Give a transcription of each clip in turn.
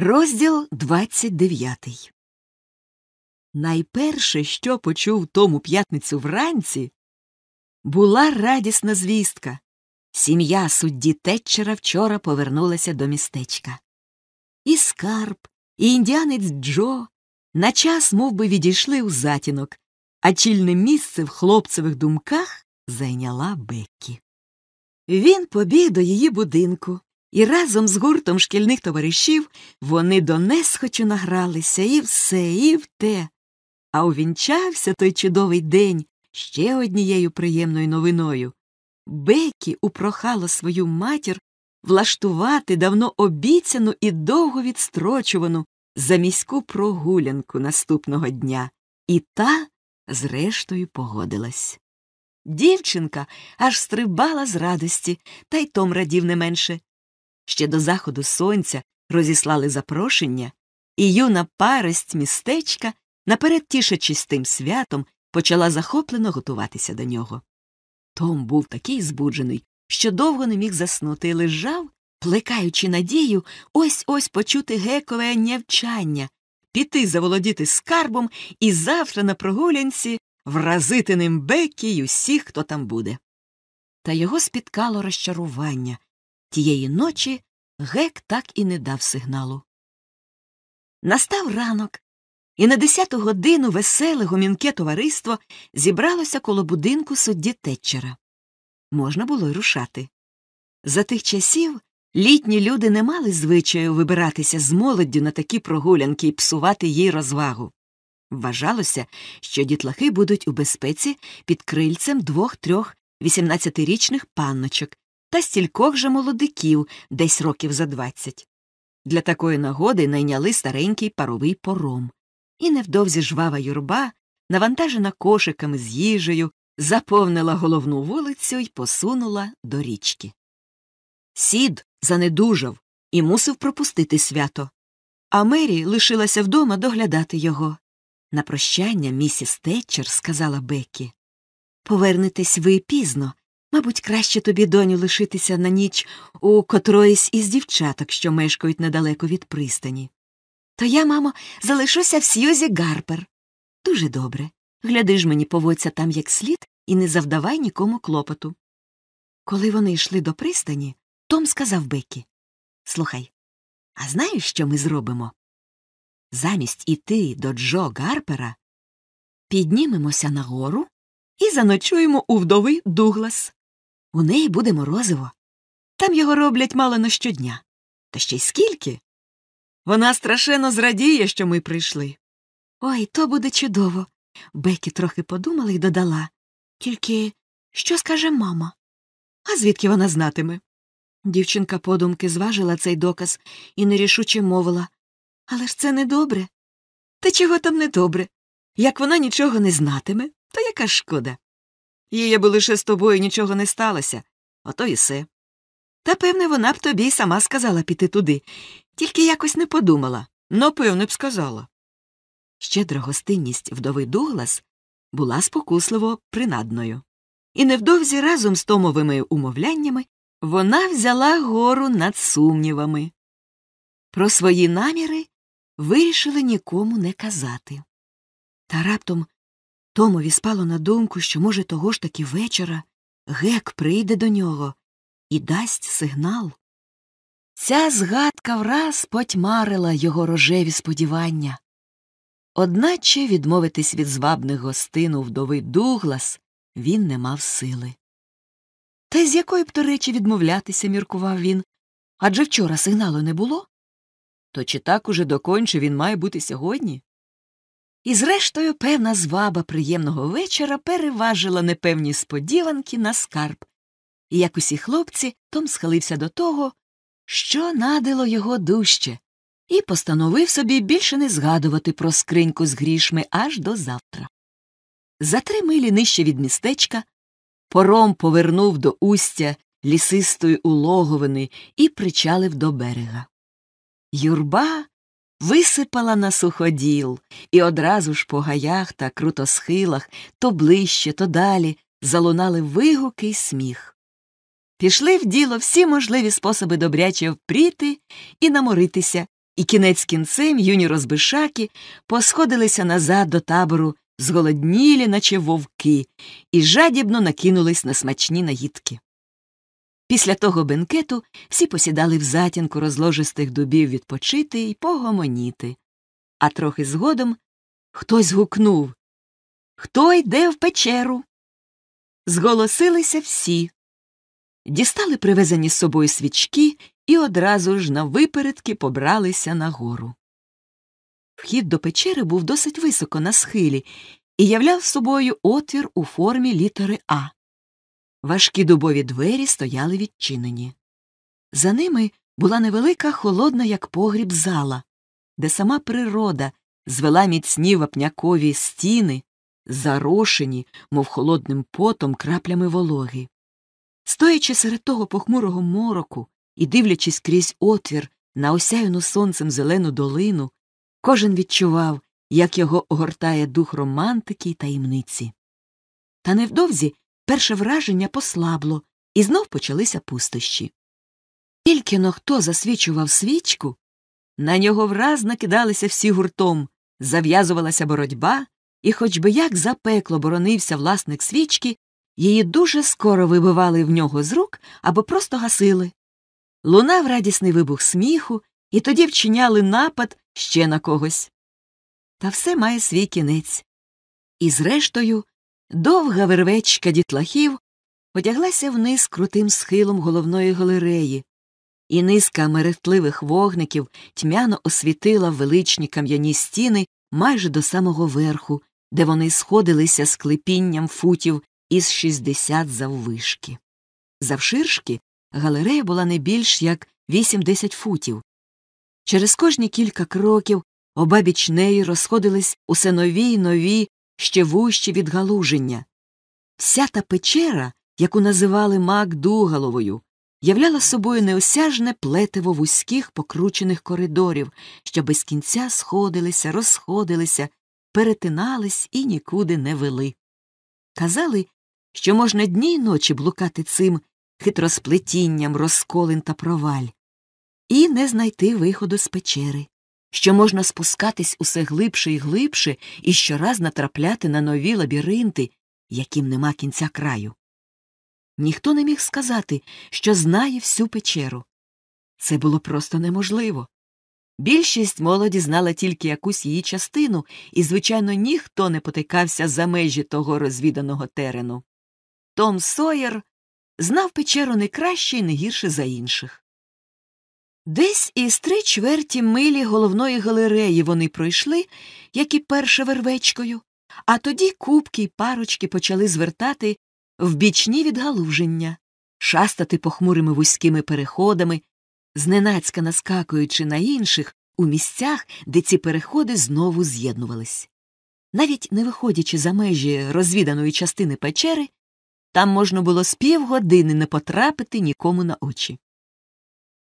Розділ 29 Найперше, що почув тому п'ятницю вранці, була радісна звістка. Сім'я судді Тетчера вчора повернулася до містечка. І скарб, і індіанець Джо на час мов би, відійшли у затінок, а чільне місце в хлопцевих думках зайняла Беккі. Він побіг до її будинку, і разом з гуртом шкільних товаришів вони до несхочу награлися і все, і в те. А увінчався той чудовий день ще однією приємною новиною. Бекі упрохала свою матір влаштувати давно обіцяну і довго відстрочувану за міську прогулянку наступного дня, і та, зрештою, погодилась. Дівчинка аж стрибала з радості, та й Том радів не менше. Ще до заходу сонця розіслали запрошення, і юна парость містечка, наперед тішачись тим святом, почала захоплено готуватися до нього. Том був такий збуджений, що довго не міг заснути і лежав, плекаючи надію ось ось почути гекове нявчання, піти заволодіти скарбом і завтра на прогулянці вразити ним Бекі й усіх, хто там буде. Та його спіткало розчарування. Тієї ночі гек так і не дав сигналу. Настав ранок, і на десяту годину веселе гомінке товариство зібралося коло будинку судді Тетчера. Можна було й рушати. За тих часів літні люди не мали звичаю вибиратися з молоддю на такі прогулянки і псувати їй розвагу. Вважалося, що дітлахи будуть у безпеці під крильцем двох-трьох вісімнадцятирічних панночок та стількох же молодиків десь років за двадцять. Для такої нагоди найняли старенький паровий пором. І невдовзі жвава юрба, навантажена кошиками з їжею, заповнила головну вулицю і посунула до річки. Сід занедужав і мусив пропустити свято, а Мері лишилася вдома доглядати його. На прощання місіс Тетчер сказала Беккі Повернетесь ви пізно. Мабуть, краще тобі, доню, лишитися на ніч у котроїсь із дівчаток, що мешкають недалеко від пристані. То я, мамо, залишуся в Сьюзі Гарпер. Дуже добре. Гляди ж мені, поводься там як слід, і не завдавай нікому клопоту. Коли вони йшли до пристані, Том сказав Бекі Слухай, а знаєш, що ми зробимо? Замість іти до Джо Гарпера піднімемося нагору і заночуємо у вдови Дуглас. У неї буде морозиво. Там його роблять мало не щодня. Та ще й скільки? Вона страшенно зрадіє, що ми прийшли. Ой, то буде чудово. Бекі трохи подумала і додала. Тільки що скаже мама? А звідки вона знатиме? Дівчинка подумки зважила цей доказ і нерішуче мовила. Але ж це недобре. Та чого там недобре? Як вона нічого не знатиме, то яка шкода? Їй аби лише з тобою нічого не сталося, ото і все. Та, певне, вона б тобі й сама сказала піти туди, тільки якось не подумала. Ну, певне б сказала. Щедра гостинність вдови Дуглас була спокусливо принадною. І невдовзі разом з томовими умовляннями вона взяла гору над сумнівами. Про свої наміри вирішили нікому не казати. Та раптом Томові спало на думку, що, може, того ж таки вечора гек прийде до нього і дасть сигнал. Ця згадка враз потьмарила його рожеві сподівання. Одначе відмовитись від звабних гостин у вдови Дуглас він не мав сили. Та з якої б, до речі, відмовлятися, міркував він. Адже вчора сигналу не було. То чи так уже доконче він має бути сьогодні? І, зрештою, певна зваба приємного вечора переважила непевні сподіванки на скарб. І як усі хлопці, Том схилився до того, що надило його дужче, і постановив собі більше не згадувати про скриньку з грішми аж до завтра. За три милі нижче від містечка пором повернув до устя лісистої улоговини і причалив до берега. Юрба висипала на суходіл, і одразу ж по гаях та крутосхилах то ближче, то далі залунали вигуки й сміх. Пішли в діло всі можливі способи добряче впріти і наморитися, і кінець кінцем юні розбишаки посходилися назад до табору, зголоднілі, наче вовки, і жадібно накинулись на смачні наїдки. Після того бенкету всі посідали в затінку розложистих дубів відпочити і погомоніти. А трохи згодом хтось гукнув Хто йде в печеру? Зголосилися всі. Дістали привезені з собою свічки і одразу ж на випередки побралися нагору. Вхід до печери був досить високо на схилі і являв собою отвір у формі літери А. Важкі дубові двері стояли відчинені. За ними була невелика холодна, як погріб, зала, де сама природа звела міцні вапнякові стіни, зарошені, мов холодним потом, краплями вологи. Стоячи серед того похмурого мороку і дивлячись крізь отвір на осяяну сонцем зелену долину, кожен відчував, як його огортає дух романтики й таємниці. Та невдовзі перше враження послабло, і знов почалися пустощі. Тільки но хто засвічував свічку, на нього враз накидалися всі гуртом, зав'язувалася боротьба, і хоч би як запекло боронився власник свічки, її дуже скоро вибивали в нього з рук або просто гасили. Лунав радісний вибух сміху, і тоді вчиняли напад ще на когось. Та все має свій кінець. І зрештою, довга вервечка дітлахів потяглася вниз крутим схилом головної галереї, і низка мерехтливих вогників тьмяно освітила величні кам'яні стіни майже до самого верху, де вони сходилися з клепінням футів із 60 заввишки. Завширшки галерея була не більш як 8-10 футів. Через кожні кілька кроків обабіч неї розходились усе нові й нові, ще вущі відгалуження. Вся та печера, яку називали Макдугаловою, являла собою неосяжне плетиво вузьких покручених коридорів, що без кінця сходилися, розходилися, перетинались і нікуди не вели. Казали, що можна дні й ночі блукати цим хитросплетінням розколин та проваль, і не знайти виходу з печери, що можна спускатись усе глибше і глибше і щораз натрапляти на нові лабіринти, яким нема кінця краю. Ніхто не міг сказати, що знає всю печеру. Це було просто неможливо. Більшість молоді знала тільки якусь її частину, і, звичайно, ніхто не потикався за межі того розвіданого терену. Том Сойер знав печеру не краще і не гірше за інших. Десь із три чверті милі головної галереї вони пройшли, як і перше вервечкою, а тоді кубки й парочки почали звертати в бічні відгалуження, шастати похмурими вузькими переходами, зненацька наскакуючи на інших у місцях, де ці переходи знову з'єднувались. Навіть не виходячи за межі розвіданої частини печери, там можна було з півгодини не потрапити нікому на очі.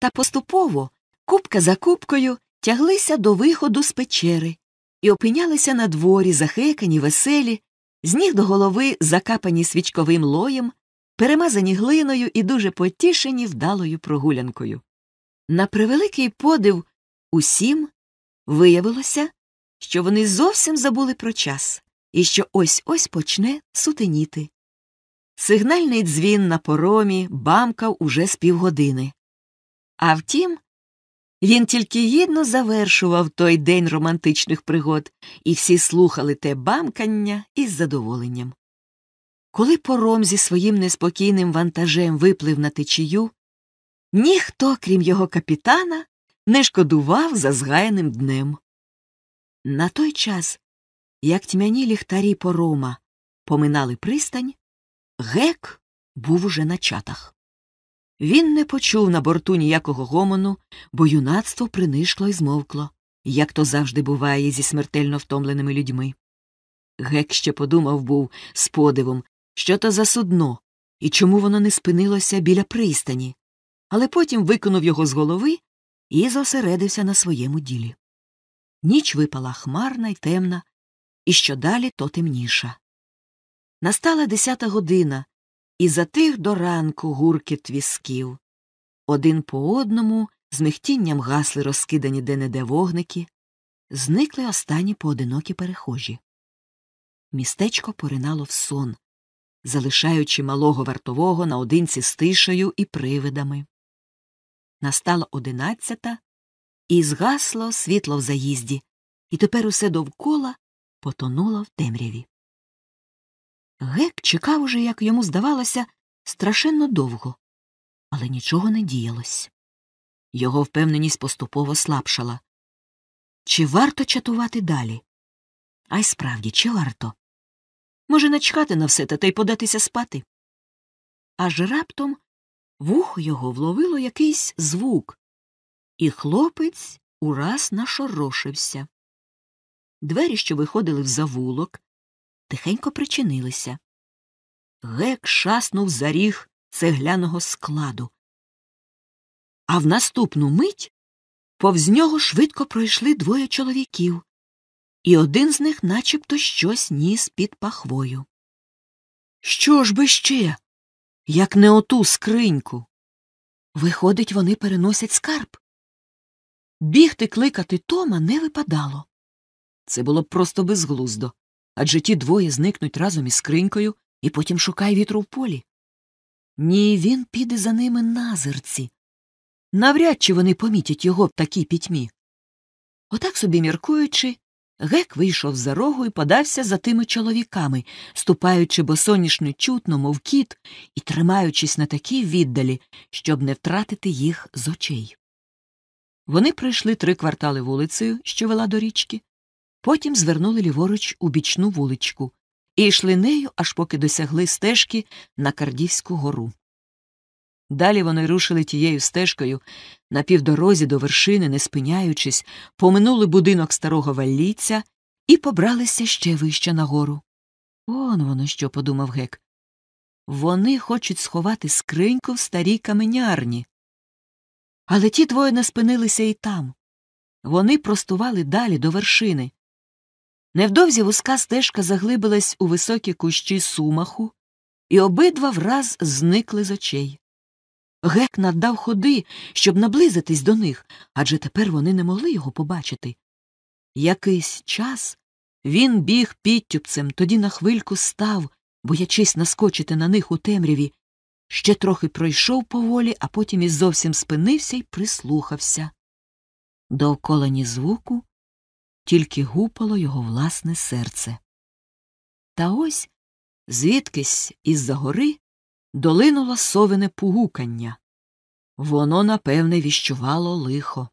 Та поступово, купка за купкою, тяглися до виходу з печери і опинялися на дворі, захекані, веселі, з ніг до голови закапані свічковим лоєм, перемазані глиною і дуже потішені вдалою прогулянкою. На превеликий подив усім виявилося, що вони зовсім забули про час і що ось ось почне сутеніти. Сигнальний дзвін на поромі бамкав уже з півгодини. А втім, він тільки гідно завершував той день романтичних пригод, і всі слухали те бамкання із задоволенням. Коли пором зі своїм неспокійним вантажем виплив на течію, ніхто, крім його капітана, не шкодував за згаяним днем. На той час, як тьмяні ліхтарі порома поминали пристань, гек був уже на чатах. Він не почув на борту ніякого гомону, бо юнацтво принишкло і змовкло, як то завжди буває зі смертельно втомленими людьми. Гек ще подумав був з подивом, що то за судно і чому воно не спинилося біля пристані, але потім виконув його з голови і зосередився на своєму ділі. Ніч випала хмарна й темна, і що далі, то темніша. Настала десята година, і затих до ранку гуркіт візків. Один по одному з михтінням гасли розкидані де-не-де вогники, зникли останні поодинокі перехожі. Містечко поринало в сон, залишаючи малого вартового наодинці з тишею і привидами. Настала одинадцята, і згасло світло в заїзді, і тепер усе довкола потонуло в темряві. Гек чекав уже, як йому здавалося, страшенно довго, але нічого не діялось. Його впевненість поступово слабшала. Чи варто чатувати далі? А й справді, чи варто? Може, начхати на все та й податися спати? Аж раптом вухо його вловило якийсь звук, і хлопець ураз нашорошився. Двері, що виходили в завулок, тихенько причинилися. Гек шаснув за ріг цегляного складу. А в наступну мить повз нього швидко пройшли двоє чоловіків, і один з них начебто щось ніс під пахвою. Що ж би ще? Як не оту скриньку. Виходить, вони переносять скарб. Бігти кликати Тома не випадало. Це було просто безглуздо, адже ті двоє зникнуть разом із скринькою і потім шукай вітру в полі. Ні, він піде за ними назирці. Навряд чи вони помітять його в такій пітьмі. Отак собі міркуючи, гек вийшов за рогу і подався за тими чоловіками, ступаючи босоніж чутно, мов кіт, і тримаючись на такій віддалі, щоб не втратити їх з очей. Вони пройшли три квартали вулицею, що вела до річки, потім звернули ліворуч у бічну вуличку і йшли нею, аж поки досягли стежки на Кардівську гору. Далі вони рушили тією стежкою на півдорозі до вершини, не спиняючись, поминули будинок старого валлійця і побралися ще вище нагору. Он воно що, подумав гек. Вони хочуть сховати скриньку в старій каменярні. Але ті двоє не спинилися і там. Вони простували далі до вершини. Невдовзі вузька стежка заглибилась у високі кущі сумаху, і обидва враз зникли з очей. Гек наддав ходи, щоб наблизитись до них, адже тепер вони не могли його побачити. Якийсь час він біг підтюпцем, тоді на хвильку став, боячись наскочити на них у темряві, ще трохи пройшов поволі, а потім і зовсім спинився і прислухався. Довкола ні звуку, тільки гупало його власне серце. Та ось звідкись із за гори долинуло совине пугукання. Воно, напевне, віщувало лихо.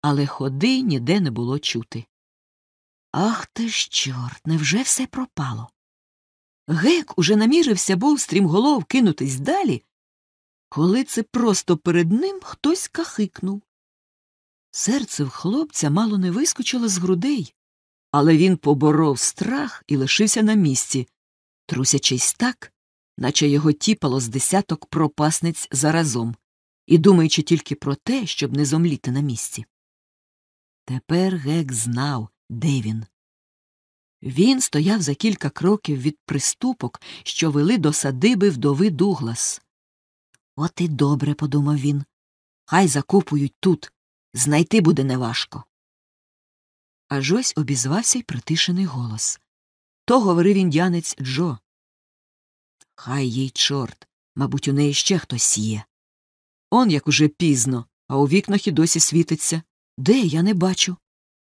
Але ходи ніде не було чути. Ах ти ж, чорт, невже все пропало? Гек уже намірився був стрімголов кинутись далі, коли це просто перед ним хтось кахикнув. Серце в хлопця мало не вискочило з грудей, але він поборов страх і лишився на місці, трусячись так, наче його тіпало з десяток пропасниць заразом, і думаючи тільки про те, щоб не зомліти на місці. Тепер Гек знав, де він. Він стояв за кілька кроків від приступок, що вели до садиби вдови Дуглас. От і добре, подумав він. Хай закопують тут. Знайти буде неважко. Аж ось обізвався й притишений голос. То говорив індіанець Джо. Хай їй чорт, мабуть, у неї ще хтось є. Он як уже пізно, а у вікнах і досі світиться. Де я не бачу.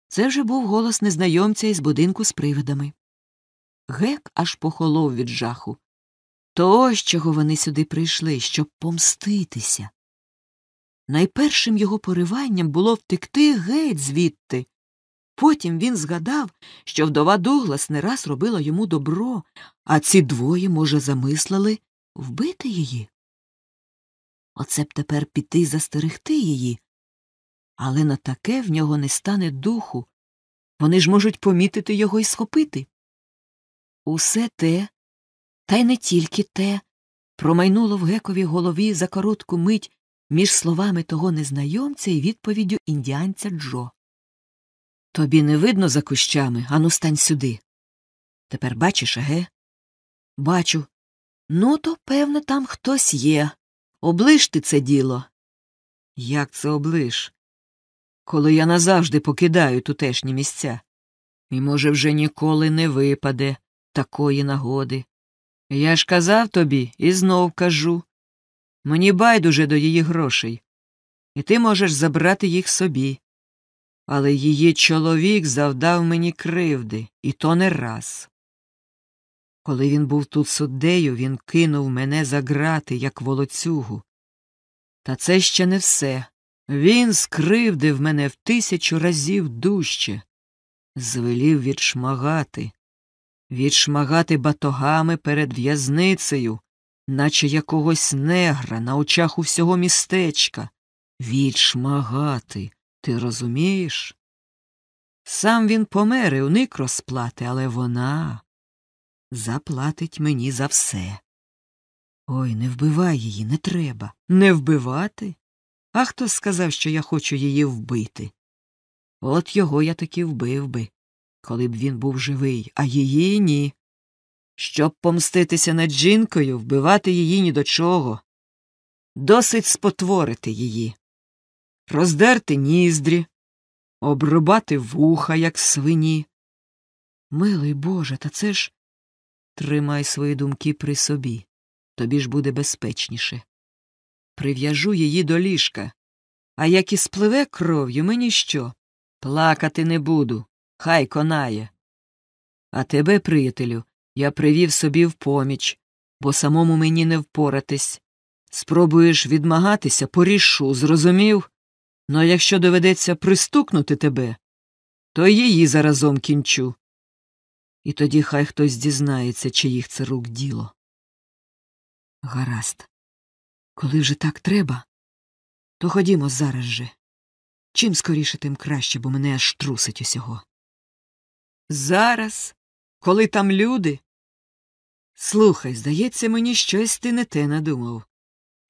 Це вже був голос незнайомця із будинку з привидами. Гек аж похолов від жаху. То ось чого вони сюди прийшли, щоб помститися. Найпершим його пориванням було втекти геть звідти. Потім він згадав, що вдова Дуглас не раз робила йому добро, а ці двоє, може, замислили вбити її. Оце б тепер піти застерегти її. Але на таке в нього не стане духу. Вони ж можуть помітити його і схопити. Усе те, та й не тільки те, промайнуло в гековій голові за коротку мить між словами того незнайомця і відповіддю індіанця Джо. Тобі не видно за кущами, ану стань сюди. Тепер бачиш, еге? Бачу. Ну, то, певно, там хтось є. Оближ ти це діло. Як це облиш? Коли я назавжди покидаю тутешні місця. І, може, вже ніколи не випаде такої нагоди. Я ж казав тобі і знов кажу мені байдуже до її грошей, і ти можеш забрати їх собі. Але її чоловік завдав мені кривди, і то не раз. Коли він був тут суддею, він кинув мене за грати, як волоцюгу. Та це ще не все. Він скривдив мене в тисячу разів дужче, звелів відшмагати, відшмагати батогами перед в'язницею, наче якогось негра на очах у всього містечка. Відшмагати, ти розумієш? Сам він помер і уник розплати, але вона заплатить мені за все. Ой, не вбивай її, не треба. Не вбивати? А хто сказав, що я хочу її вбити? От його я таки вбив би, коли б він був живий, а її ні. Щоб помститися над жінкою, вбивати її ні до чого. Досить спотворити її, роздерти ніздрі, обрубати вуха, як свині. Милий Боже, та це ж тримай свої думки при собі, тобі ж буде безпечніше. Прив'яжу її до ліжка, а як і спливе кров'ю, мені що? Плакати не буду, хай конає. А тебе, приятелю, я привів собі в поміч, бо самому мені не впоратись. Спробуєш відмагатися, порішу, зрозумів? Ну якщо доведеться пристукнути тебе, то її заразом кінчу. І тоді хай хтось дізнається, чиїх це рук діло. Гаразд. Коли вже так треба, то ходімо зараз же. Чим скоріше, тим краще, бо мене аж трусить усього. Зараз, коли там люди. Слухай, здається, мені щось ти не те надумав.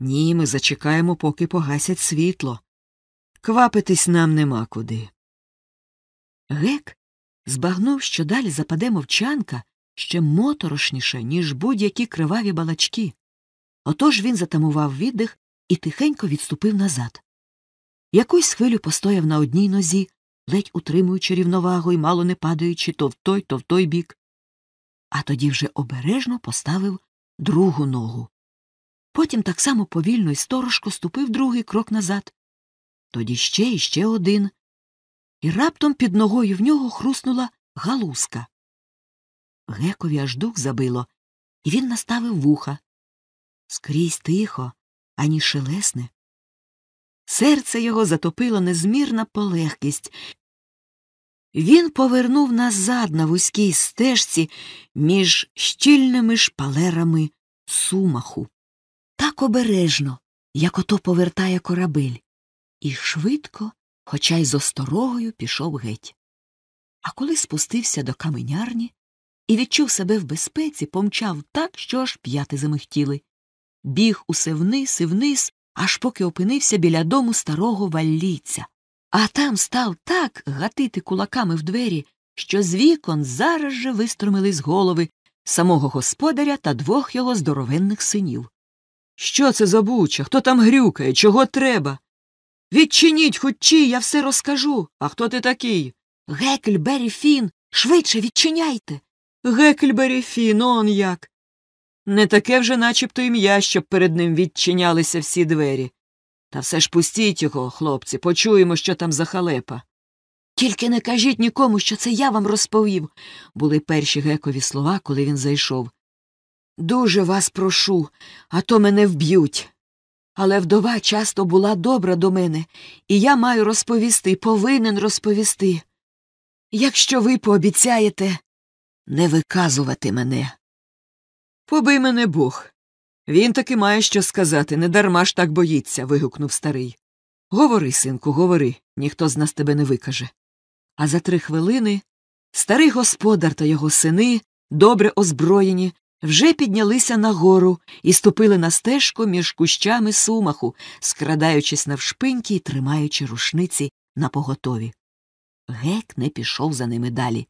Ні, ми зачекаємо, поки погасять світло. Квапитись нам нема куди. Гек збагнув, що далі западе мовчанка ще моторошніше, ніж будь-які криваві балачки. Отож він затамував віддих і тихенько відступив назад. Якусь хвилю постояв на одній нозі, ледь утримуючи рівновагу і мало не падаючи то в той, то в той бік, а тоді вже обережно поставив другу ногу. Потім так само повільно і сторожко ступив другий крок назад, тоді ще і ще один, і раптом під ногою в нього хруснула галузка. Гекові аж дух забило, і він наставив вуха. Скрізь тихо, ані шелесне. Серце його затопило незмірна полегкість. Він повернув назад на вузькій стежці між щільними шпалерами сумаху. Так обережно, як ото повертає корабель, і швидко, хоча й з осторогою, пішов геть. А коли спустився до каменярні і відчув себе в безпеці, помчав так, що аж п'яти замихтіли. Біг усе вниз і вниз, аж поки опинився біля дому старого валлійця. А там став так гатити кулаками в двері, що з вікон зараз же виструмили з голови самого господаря та двох його здоровенних синів. Що це за буча? Хто там грюкає? Чого треба? Відчиніть хучі, я все розкажу. А хто ти такий? Гекельбері Фін, швидше відчиняйте. Гекельбері Фін, он як. Не таке вже начебто ім'я, щоб перед ним відчинялися всі двері. Та все ж пустіть його, хлопці, почуємо, що там за халепа. Тільки не кажіть нікому, що це я вам розповів, були перші гекові слова, коли він зайшов. Дуже вас прошу, а то мене вб'ють. Але вдова часто була добра до мене, і я маю розповісти, повинен розповісти. Якщо ви пообіцяєте не виказувати мене. Побий мене Бог. Він таки має що сказати, не дарма ж так боїться. вигукнув старий. Говори, синку, говори, ніхто з нас тебе не викаже. А за три хвилини старий господар та його сини, добре озброєні, вже піднялися нагору і ступили на стежку між кущами сумаху, скрадаючись навшпиньки і тримаючи рушниці на поготові. Гек не пішов за ними далі.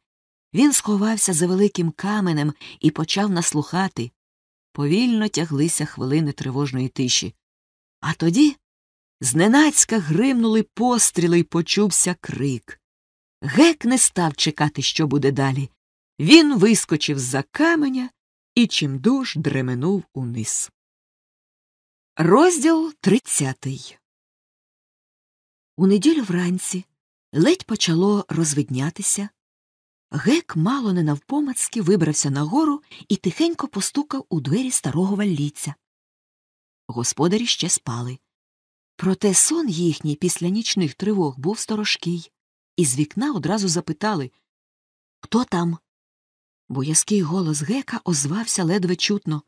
Він сховався за великим каменем і почав наслухати. Повільно тяглися хвилини тривожної тиші. А тоді зненацька гримнули постріли й почувся крик. Гек не став чекати, що буде далі. Він вискочив з-за каменя і чимдуж дременув униз. Розділ тридцятий У неділю вранці ледь почало розвиднятися. Гек мало не навпомацьки вибрався нагору і тихенько постукав у двері старого валліця. Господарі ще спали. Проте сон їхній після нічних тривог був сторожкий, і з вікна одразу запитали Хто там? Боязкий голос гека озвався ледве чутно.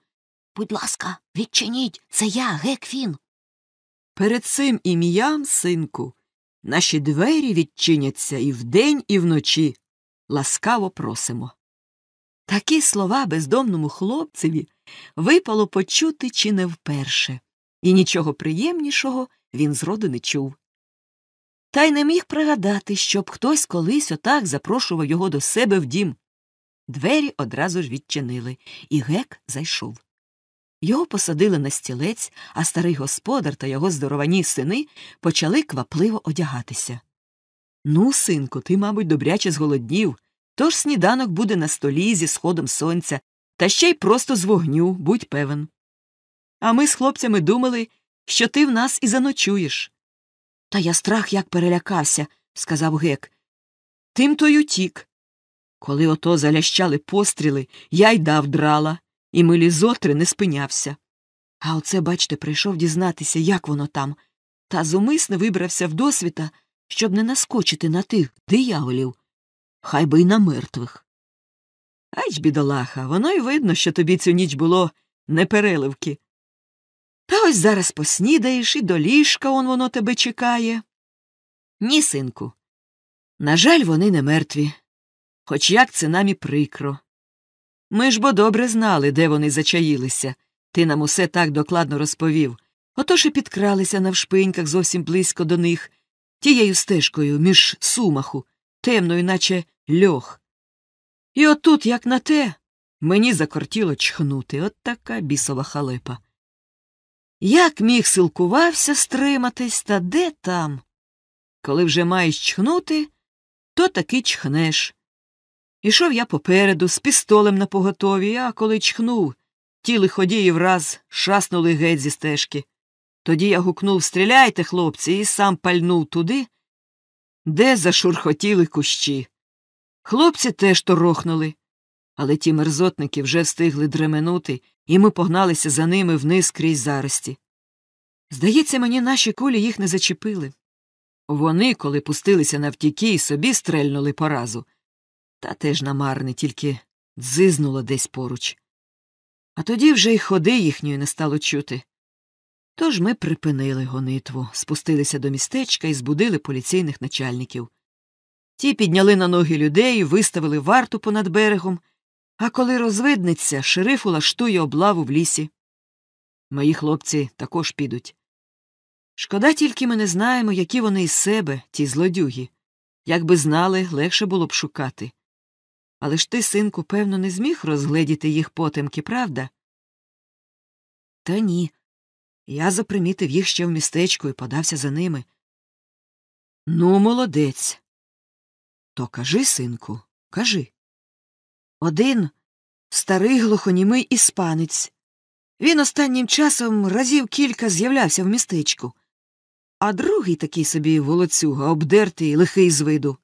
Будь ласка, відчиніть, це я, гек Фін. Перед цим ім'ям, синку, наші двері відчиняться і вдень, і вночі. Ласкаво просимо. Такі слова бездомному хлопцеві випало почути чи не вперше, і нічого приємнішого він зроду не чув. Та й не міг пригадати, щоб хтось колись отак запрошував його до себе в дім. Двері одразу ж відчинили, і гек зайшов. Його посадили на стілець, а старий господар та його здоровані сини почали квапливо одягатися. Ну, синку, ти, мабуть, добряче зголоднів, тож сніданок буде на столі зі сходом сонця, та ще й просто з вогню, будь певен. А ми з хлопцями думали, що ти в нас і заночуєш. Та я страх як перелякався, сказав гек. Тим то й утік. Коли ото залящали постріли, я й дав драла, і милі зотри не спинявся. А оце, бачте, прийшов дізнатися, як воно там, та зумисне вибрався в досвіта, щоб не наскочити на тих дияволів, хай би й на мертвих. Ач, бідолаха, воно й видно, що тобі цю ніч було непереливки. Та ось зараз поснідаєш і до ліжка он воно тебе чекає. Ні, синку. На жаль, вони не мертві, хоч як це нам і прикро. Ми ж бо добре знали, де вони зачаїлися. Ти нам усе так докладно розповів. Отож і підкралися навшпиньках зовсім близько до них, тією стежкою між сумаху, темною, наче льох. І отут, як на те, мені закортіло чхнути от така бісова халепа. Як міг силкувався стриматись, та де там? Коли вже маєш чхнути, то таки чхнеш. Ішов я попереду, з пістолем на поготові, а коли чхнув, ті лиходії враз шаснули геть зі стежки. Тоді я гукнув Стріляйте, хлопці, і сам пальнув туди, де зашурхотіли кущі. Хлопці теж торохнули, але ті мерзотники вже встигли дременути, і ми погналися за ними вниз крізь зарості. Здається, мені наші кулі їх не зачепили. Вони, коли пустилися навтіки, і собі стрельнули поразу. Та теж намарне, тільки дзизнуло десь поруч. А тоді вже й ходи їхньої не стало чути. Тож ми припинили гонитву, спустилися до містечка і збудили поліційних начальників. Ті підняли на ноги людей, виставили варту понад берегом, а коли розвиднеться, шериф улаштує облаву в лісі. Мої хлопці також підуть. Шкода тільки ми не знаємо, які вони із себе, ті злодюги. Якби знали, легше було б шукати. Але ж ти, синку, певно, не зміг розгледіти їх потемки, правда? Та ні. Я запримітив їх ще в містечку і подався за ними. Ну, молодець. То кажи, синку, кажи. Один старий глухонімий іспанець. Він останнім часом разів кілька з'являвся в містечку, а другий такий собі волоцюга, обдертий, лихий з виду.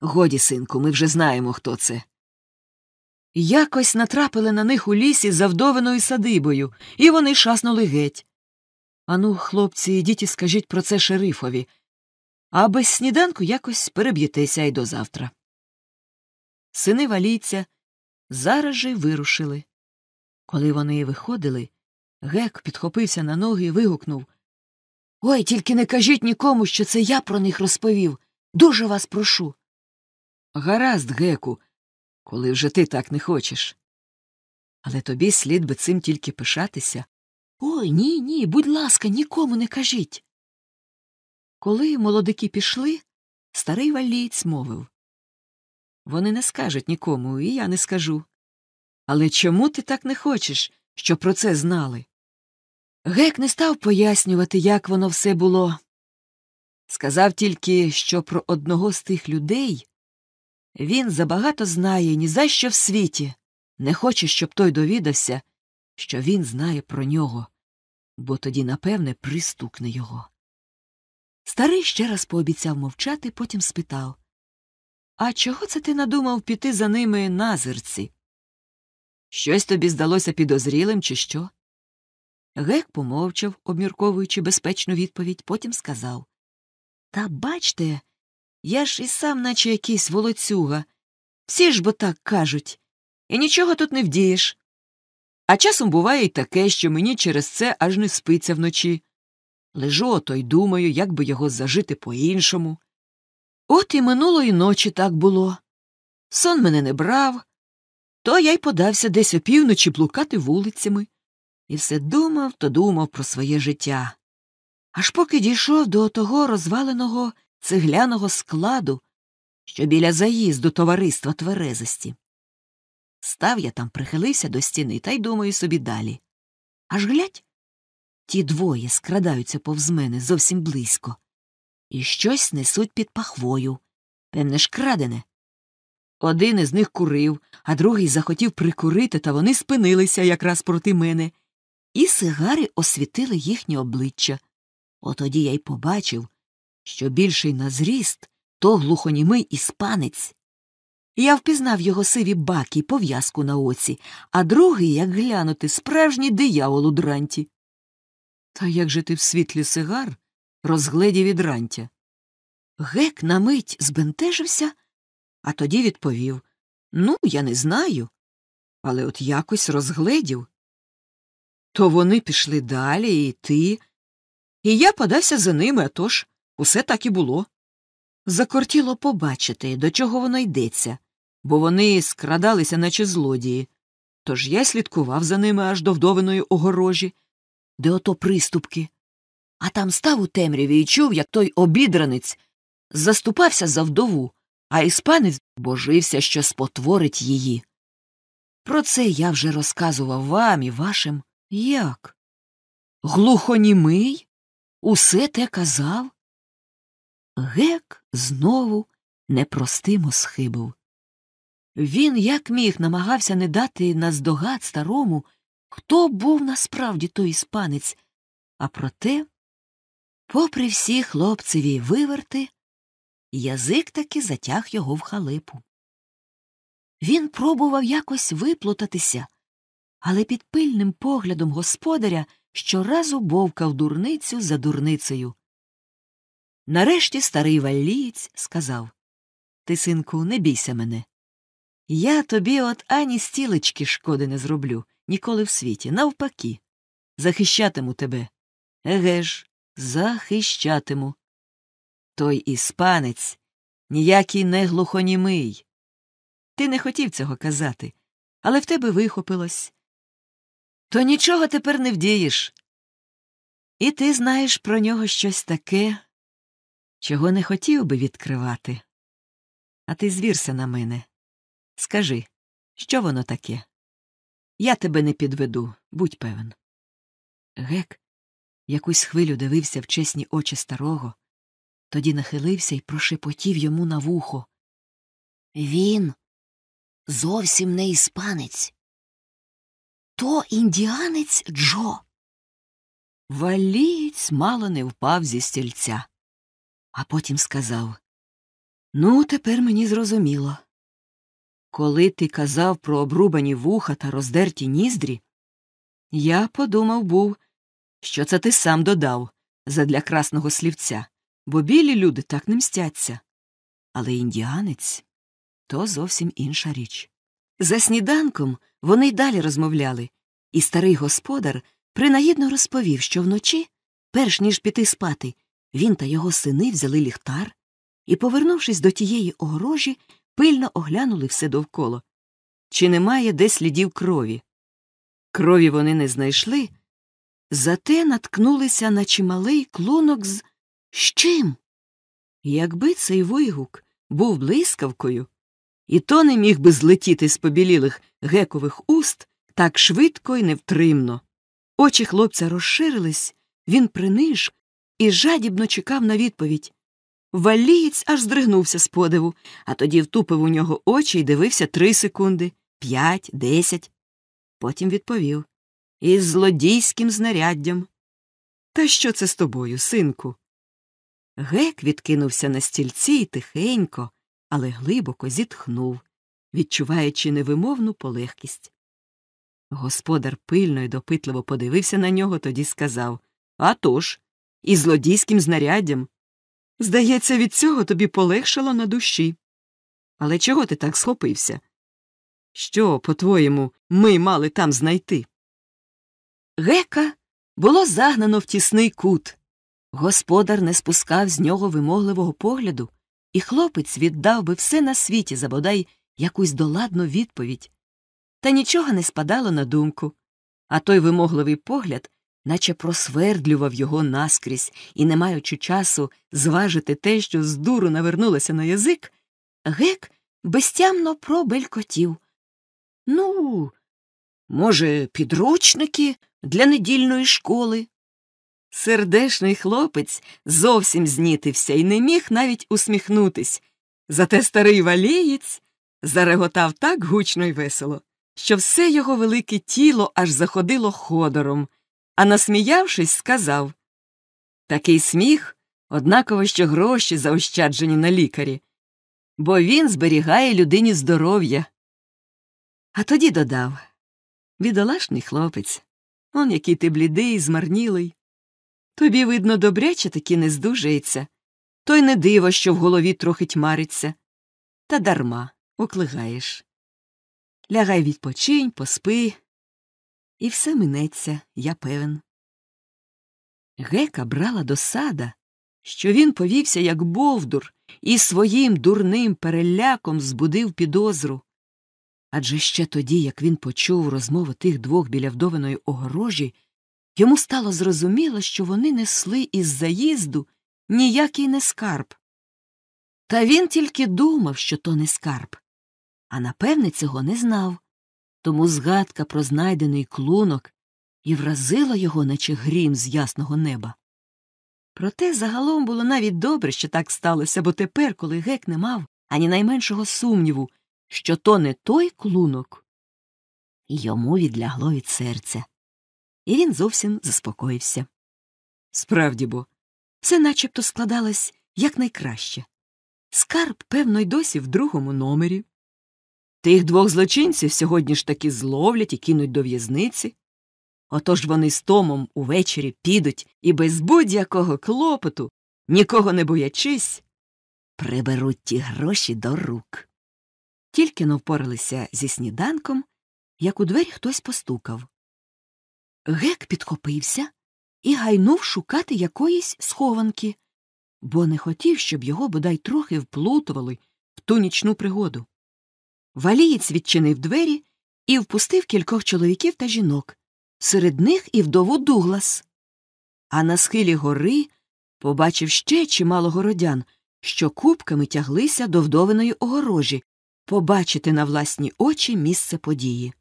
Годі, синку, ми вже знаємо, хто це. Якось натрапили на них у лісі за вдовиною садибою, і вони шаснули геть. Ану, хлопці, ідіть і скажіть про це шерифові, а без сніданку якось переб'єтеся й до завтра. Сини валійця зараз же вирушили. Коли вони виходили, гек підхопився на ноги і вигукнув Ой, тільки не кажіть нікому, що це я про них розповів. Дуже вас прошу. Гаразд, геку, коли вже ти так не хочеш. Але тобі слід би цим тільки пишатися. Ой ні, ні, будь ласка, нікому не кажіть. Коли молодики пішли, старий валієць мовив Вони не скажуть нікому, і я не скажу. Але чому ти так не хочеш, щоб про це знали? Гек не став пояснювати, як воно все було. Сказав тільки, що про одного з тих людей він забагато знає ні за що в світі, не хоче, щоб той довідався, що він знає про нього, бо тоді, напевне, пристукне його. Старий ще раз пообіцяв мовчати, потім спитав А чого це ти надумав піти за ними на зерці? Щось тобі здалося підозрілим, чи що? Гек помовчав, обмірковуючи безпечну відповідь, потім сказав Та бачте, я ж і сам, наче якийсь волоцюга. Всі ж бо так кажуть, і нічого тут не вдієш. А часом буває й таке, що мені через це аж не спиться вночі. Лежу ото й думаю, як би його зажити по-іншому. От і минулої ночі так було. Сон мене не брав, то я й подався десь опівночі блукати вулицями. І все думав то думав про своє життя. Аж поки дійшов до того розваленого цегляного складу, що біля заїзду товариства тверезості. Став я там, прихилився до стіни та й думаю собі далі. Аж глядь, ті двоє скрадаються повз мене зовсім близько, і щось несуть під пахвою, певне ж крадене. Один із них курив, а другий захотів прикурити, та вони спинилися якраз проти мене, і сигари освітили їхнє обличчя. Отоді я й побачив, що більший на зріст то глухонімий іспанець. Я впізнав його сиві баки пов'язку на оці, а другий, як глянути, справжній диявол у дранті. Та як же ти в світлі сигар розгледів і дрантя? Гек на мить збентежився, а тоді відповів Ну, я не знаю, але от якось розгледів. То вони пішли далі, і ти. І я подався за ними, а тож усе так і було. Закортіло побачити, до чого воно йдеться, бо вони скрадалися, наче злодії. Тож я слідкував за ними аж до вдовиної огорожі, де ото приступки. А там став у темряві і чув, як той обідранець заступався за вдову, а іспанець божився, що спотворить її. Про це я вже розказував вам і вашим. Як? Глухонімий? Усе те казав? Гек знову непростимо схибив. Він, як міг, намагався не дати наздогад старому, хто був насправді той іспанець, а проте, попри всі хлопцеві виверти, язик таки затяг його в халипу. Він пробував якось виплутатися, але під пильним поглядом господаря щоразу бовкав дурницю за дурницею. Нарешті старий валлієць сказав Ти, синку, не бійся мене. Я тобі от ані стілечки шкоди не зроблю ніколи в світі, навпаки. Захищатиму тебе. Еге ж, захищатиму. Той іспанець ніякий не глухонімий. Ти не хотів цього казати, але в тебе вихопилось. То нічого тепер не вдієш. І ти знаєш про нього щось таке, чого не хотів би відкривати. А ти звірся на мене. Скажи, що воно таке? Я тебе не підведу, будь певен. Гек якусь хвилю дивився в чесні очі старого, тоді нахилився і прошепотів йому на вухо. Він зовсім не іспанець. То індіанець Джо. Валієць мало не впав зі стільця, а потім сказав Ну, тепер мені зрозуміло. Коли ти казав про обрубані вуха та роздерті ніздрі, я подумав був, що це ти сам додав задля красного слівця, бо білі люди так не мстяться. Але індіанець то зовсім інша річ. За сніданком вони й далі розмовляли, і старий господар принагідно розповів, що вночі, перш ніж піти спати, він та його сини взяли ліхтар і, повернувшись до тієї огорожі, пильно оглянули все довкола. Чи немає де слідів крові? Крові вони не знайшли, зате наткнулися на чималий клунок з з чим? Якби цей вигук був блискавкою, і то не міг би злетіти з побілілих гекових уст так швидко і невтримно. Очі хлопця розширились, він приниж і жадібно чекав на відповідь. Валієць аж здригнувся з подиву, а тоді втупив у нього очі і дивився три секунди, п'ять, десять. Потім відповів Із злодійським знаряддям. Та що це з тобою, синку? Гек відкинувся на стільці і тихенько, але глибоко зітхнув, відчуваючи невимовну полегкість. Господар пильно й допитливо подивився на нього, тоді сказав «А тож, і злодійським знаряддям. Здається, від цього тобі полегшало на душі. Але чого ти так схопився? Що, по-твоєму, ми мали там знайти? Гека було загнано в тісний кут. Господар не спускав з нього вимогливого погляду, і хлопець віддав би все на світі за бодай якусь доладну відповідь. Та нічого не спадало на думку, а той вимогливий погляд наче просвердлював його наскрізь і, не маючи часу зважити те, що з дуру навернулося на язик, гек безтямно пробелькотів. Ну, може, підручники для недільної школи. Сердешний хлопець зовсім знітився і не міг навіть усміхнутись. Зате старий валієць зареготав так гучно й весело, що все його велике тіло аж заходило ходором, а насміявшись, сказав Такий сміх однаково, що гроші заощаджені на лікарі, бо він зберігає людині здоров'я. А тоді додав Бідолашний хлопець, он який ти блідий, змарнілий. Тобі, видно, добряче таки не здужається, то й не диво, що в голові трохи тьмариться. Та дарма оклигаєш. Лягай відпочинь, поспи, і все минеться, я певен. Гека брала досада, що він повівся, як бовдур, і своїм дурним переляком збудив підозру. Адже ще тоді, як він почув розмову тих двох біля вдовиної огорожі, йому стало зрозуміло, що вони несли із заїзду ніякий не скарб. Та він тільки думав, що то не скарб, а напевне цього не знав. Тому згадка про знайдений клунок і вразила його, наче грім з ясного неба. Проте загалом було навіть добре, що так сталося, бо тепер, коли гек не мав ані найменшого сумніву, що то не той клунок, йому відлягло від серця, і він зовсім заспокоївся. Справді бо, все начебто складалось якнайкраще. Скарб, певно, й досі в другому номері. Тих двох злочинців сьогодні ж таки зловлять і кинуть до в'язниці. Отож вони з Томом увечері підуть і без будь-якого клопоту, нікого не боячись, приберуть ті гроші до рук. Тільки но впоралися зі сніданком, як у двері хтось постукав. Гек підхопився і гайнув шукати якоїсь схованки, бо не хотів, щоб його бодай трохи вплутували в ту нічну пригоду. Валієць відчинив двері і впустив кількох чоловіків та жінок, серед них і вдову Дуглас. А на схилі гори побачив ще чимало городян, що купками тяглися до вдовиної огорожі, побачити на власні очі місце події.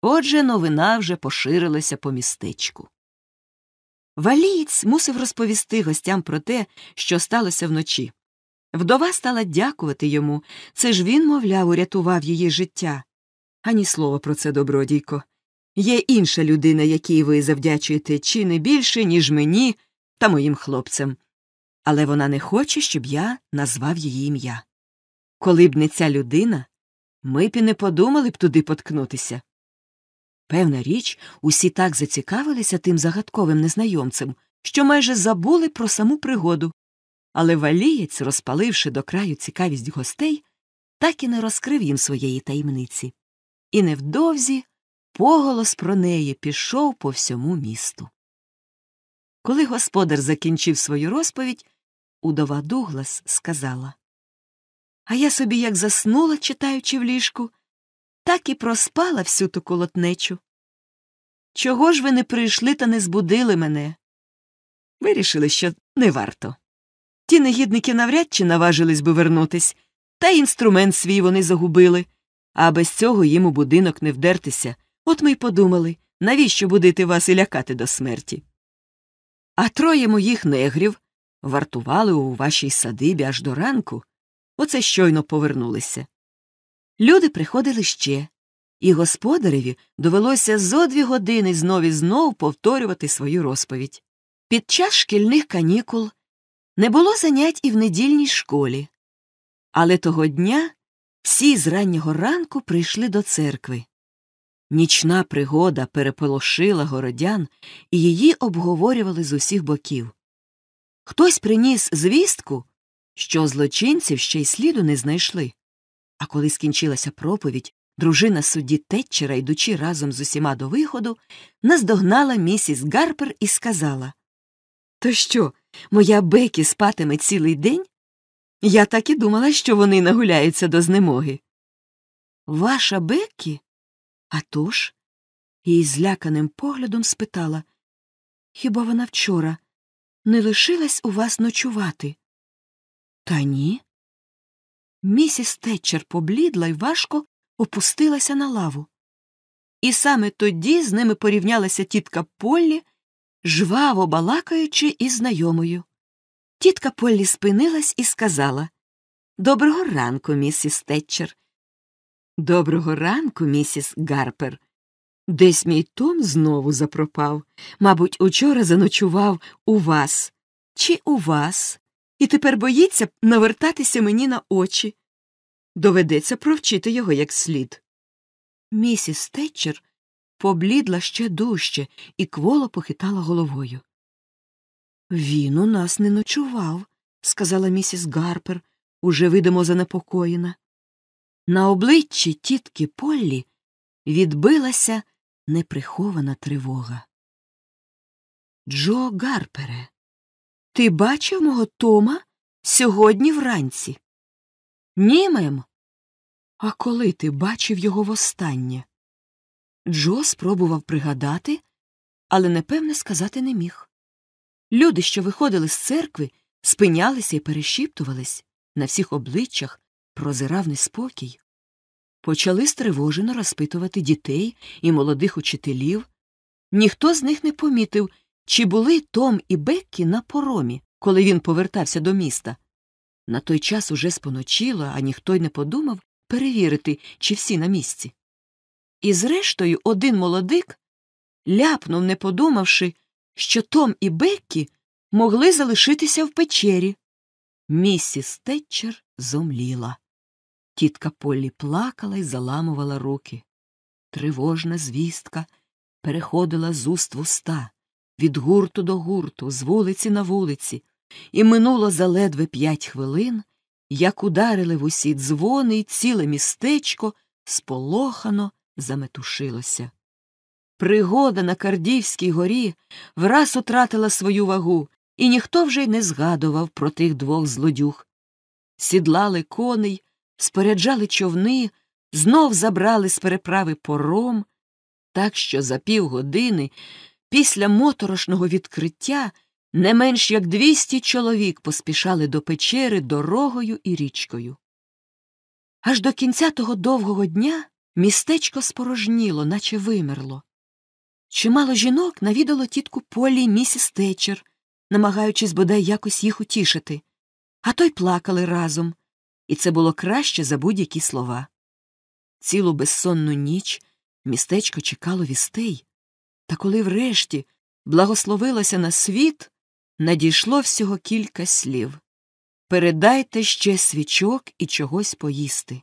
Отже, новина вже поширилася по містечку. Валієць мусив розповісти гостям про те, що сталося вночі. Вдова стала дякувати йому. Це ж він, мовляв, урятував її життя. Ані слова про це, добродійко. Є інша людина, якій ви завдячуєте чи не більше, ніж мені та моїм хлопцям. Але вона не хоче, щоб я назвав її ім'я. Коли б не ця людина, ми б і не подумали б туди поткнутися. Певна річ, усі так зацікавилися тим загадковим незнайомцем, що майже забули про саму пригоду. Але валієць, розпаливши до краю цікавість гостей, так і не розкрив їм своєї таємниці. І невдовзі поголос про неї пішов по всьому місту. Коли господар закінчив свою розповідь, удова Дуглас сказала А я собі як заснула, читаючи в ліжку, так і проспала всю ту колотнечу. Чого ж ви не прийшли та не збудили мене? Вирішили, що не варто. Ті негідники навряд чи наважились би вернутись, та інструмент свій вони загубили, а без цього їм у будинок не вдертися. От ми й подумали Навіщо будити вас і лякати до смерті? А троє моїх негрів вартували у вашій садибі аж до ранку, оце щойно повернулися. Люди приходили ще, і господареві довелося зо дві години знов і знов повторювати свою розповідь. Під час шкільних канікул не було занять і в недільній школі, але того дня всі з раннього ранку прийшли до церкви. Нічна пригода переполошила городян, і її обговорювали з усіх боків. Хтось приніс звістку, що злочинців ще й сліду не знайшли. А коли скінчилася проповідь, дружина судді Тетчера, йдучи разом з усіма до виходу, наздогнала місіс Гарпер і сказала То що, моя Бекі спатиме цілий день? Я так і думала, що вони нагуляються до знемоги. Ваша Беккі? А тож?» І зляканим поглядом спитала Хіба вона вчора не лишилась у вас ночувати? Та ні. Місіс Тетчер поблідла й важко опустилася на лаву. І саме тоді з ними порівнялася тітка Поллі, жваво балакаючи із знайомою. Тітка Поллі спинилась і сказала Доброго ранку, місіс Тетчер. Доброго ранку, місіс Гарпер. Десь мій Том знову запропав. Мабуть, учора заночував у вас чи у вас, і тепер боїться навертатися мені на очі. Доведеться провчити його як слід. Місіс Тетчер поблідла ще дужче і кволо похитала головою. Він у нас не ночував, сказала місіс Гарпер, уже видимо занепокоєна. На обличчі тітки Поллі відбилася неприхована тривога. Джо Гарпере, ти бачив мого Тома сьогодні вранці? Ні, мем. А коли ти бачив його востаннє? Джо спробував пригадати, але непевне сказати не міг. Люди, що виходили з церкви, спинялися і перешіптувались, на всіх обличчях прозирав неспокій. Почали стривожено розпитувати дітей і молодих учителів. Ніхто з них не помітив, чи були Том і Беккі на поромі, коли він повертався до міста. На той час уже споночило, а ніхто й не подумав перевірити, чи всі на місці. І зрештою один молодик ляпнув, не подумавши, що Том і Беккі могли залишитися в печері. Місіс Тетчер зомліла. Тітка Поллі плакала і заламувала руки. Тривожна звістка переходила з уст в уста, від гурту до гурту, з вулиці на вулиці, і минуло заледве п'ять хвилин, як ударили в усі дзвони, і ціле містечко сполохано заметушилося. Пригода на Кардівській горі враз утратила свою вагу, і ніхто вже й не згадував про тих двох злодюг. Сідлали коней, споряджали човни, знов забрали з переправи пором, так що за півгодини після моторошного відкриття не менш як двісті чоловік поспішали до печери дорогою і річкою. Аж до кінця того довгого дня містечко спорожніло, наче вимерло. Чимало жінок навідало тітку Полі місіс Течер, намагаючись бодай якось їх утішити, а то й плакали разом, і це було краще за будь-які слова. Цілу безсонну ніч містечко чекало вістей, та коли врешті благословилося на світ, надійшло всього кілька слів Передайте ще свічок і чогось поїсти.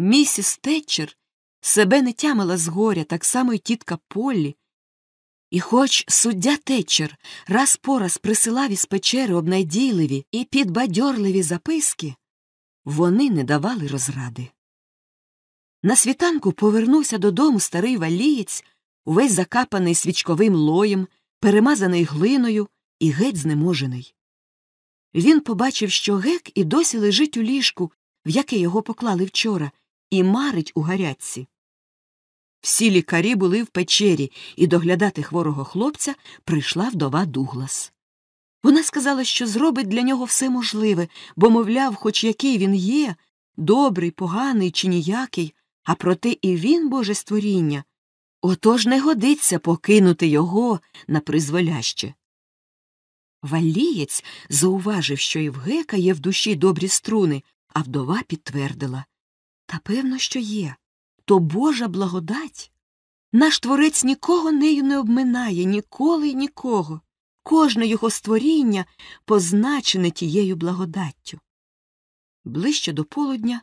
Місіс Тетчер себе не тямила з горя, так само й тітка Поллі, і хоч суддя Тетчер раз по раз присилав із печери обнадійливі і підбадьорливі записки, вони не давали розради. На світанку повернувся додому старий валієць, увесь закапаний свічковим лоєм, перемазаний глиною і геть знеможений. Він побачив, що гек і досі лежить у ліжку, в яке його поклали вчора, і марить у гарячці. Всі лікарі були в печері, і доглядати хворого хлопця прийшла вдова Дуглас. Вона сказала, що зробить для нього все можливе, бо, мовляв, хоч який він є, добрий, поганий чи ніякий, а проте і він, Боже створіння, Отож не годиться покинути його на призволяще. Валієць зауважив, що і в гека є в душі добрі струни, а вдова підтвердила Та певно, що є. То Божа благодать. Наш творець нікого нею не обминає, ніколи й нікого. Кожне його створіння позначене тією благодаттю. Ближче до полудня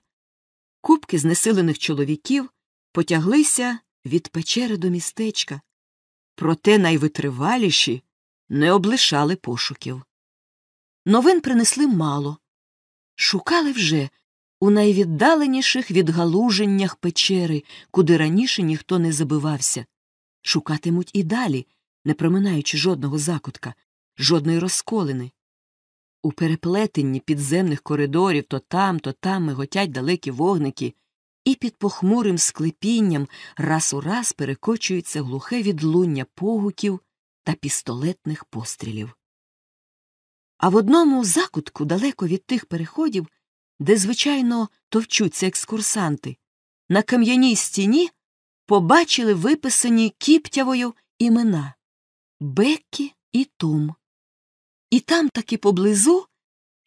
купки знесилених чоловіків потяглися від печери до містечка, проте найвитриваліші не облишали пошуків. Новин принесли мало. Шукали вже у найвіддаленіших відгалуженнях печери, куди раніше ніхто не забивався. Шукатимуть і далі, не проминаючи жодного закутка, жодної розколини. У переплетенні підземних коридорів то там, то там миготять далекі вогники, і під похмурим склепінням раз у раз перекочується глухе відлуння погуків та пістолетних пострілів. А в одному закутку, далеко від тих переходів, де, звичайно, товчуться екскурсанти, на кам'яній стіні побачили виписані кіптявою імена Беккі і Том. І там таки поблизу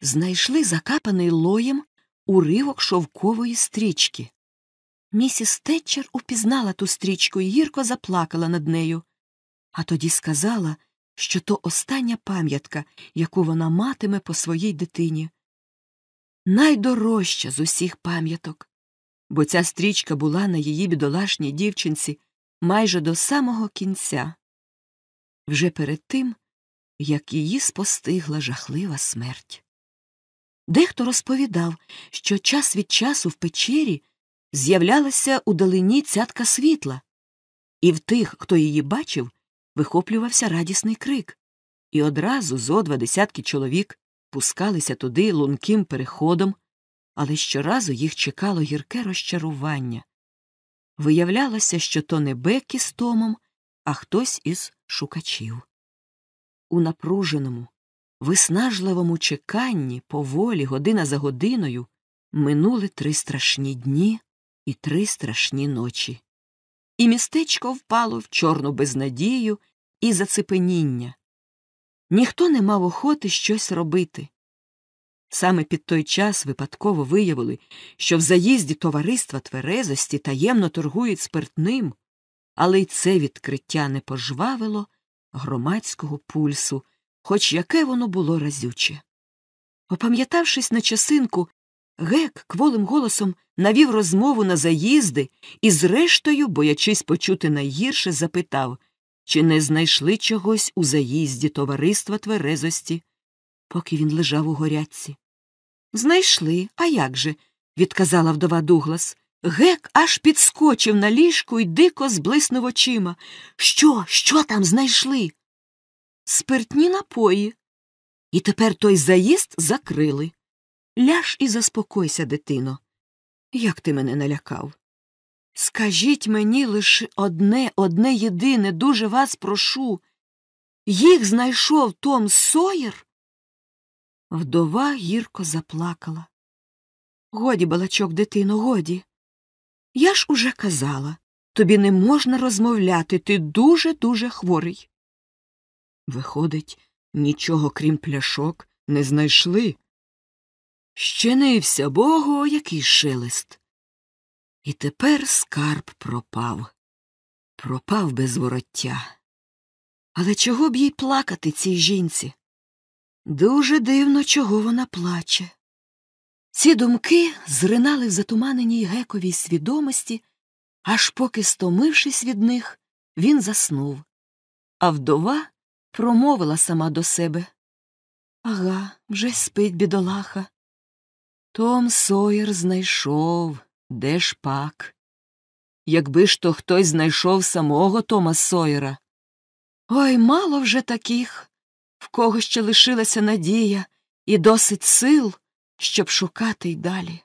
знайшли закапаний лоєм уривок шовкової стрічки. Місіс Тетчер упізнала ту стрічку і гірко заплакала над нею, а тоді сказала, що то остання пам'ятка, яку вона матиме по своїй дитині. Найдорожча з усіх пам'яток, бо ця стрічка була на її бідолашній дівчинці майже до самого кінця, вже перед тим, як її спостигла жахлива смерть. Дехто розповідав, що час від часу в печері з'являлася у далині цятка світла, і в тих, хто її бачив, вихоплювався радісний крик, і одразу зо два десятки чоловік пускалися туди лунким переходом, але щоразу їх чекало гірке розчарування. Виявлялося, що то не Бекі з Томом, а хтось із шукачів. У напруженому, виснажливому чеканні поволі, година за годиною, минули три страшні дні і три страшні ночі. І містечко впало в чорну безнадію і зацепеніння. Ніхто не мав охоти щось робити. Саме під той час випадково виявили, що в заїзді товариства тверезості таємно торгують спиртним, але й це відкриття не пожвавило громадського пульсу, хоч яке воно було разюче. Опам'ятавшись на часинку, гек кволим голосом навів розмову на заїзди і, зрештою, боячись почути найгірше, запитав, чи не знайшли чогось у заїзді товариства тверезості, поки він лежав у горячці. Знайшли, а як же? відказала вдова Дуглас. Гек аж підскочив на ліжку і дико зблиснув очима. Що, що там знайшли? Спиртні напої. І тепер той заїзд закрили. Ляж і заспокойся, дитино. Як ти мене налякав? Скажіть мені лише одне, одне єдине, дуже вас прошу. Їх знайшов Том Сойер? Вдова гірко заплакала. Годі, балачок, дитино, годі. Я ж уже казала, тобі не можна розмовляти, ти дуже дуже хворий. Виходить, нічого крім пляшок не знайшли. Щинився богу, який шелест. І тепер скарб пропав. Пропав без вороття. Але чого б їй плакати цій жінці? Дуже дивно, чого вона плаче. Ці думки зринали в затуманеній гековій свідомості, аж поки, стомившись від них, він заснув. А вдова промовила сама до себе Ага, вже спить бідолаха. Том Сойер знайшов, де ж пак? Якби ж то хтось знайшов самого Тома Сойера. Ой, мало вже таких, в кого ще лишилася надія і досить сил, щоб шукати й далі.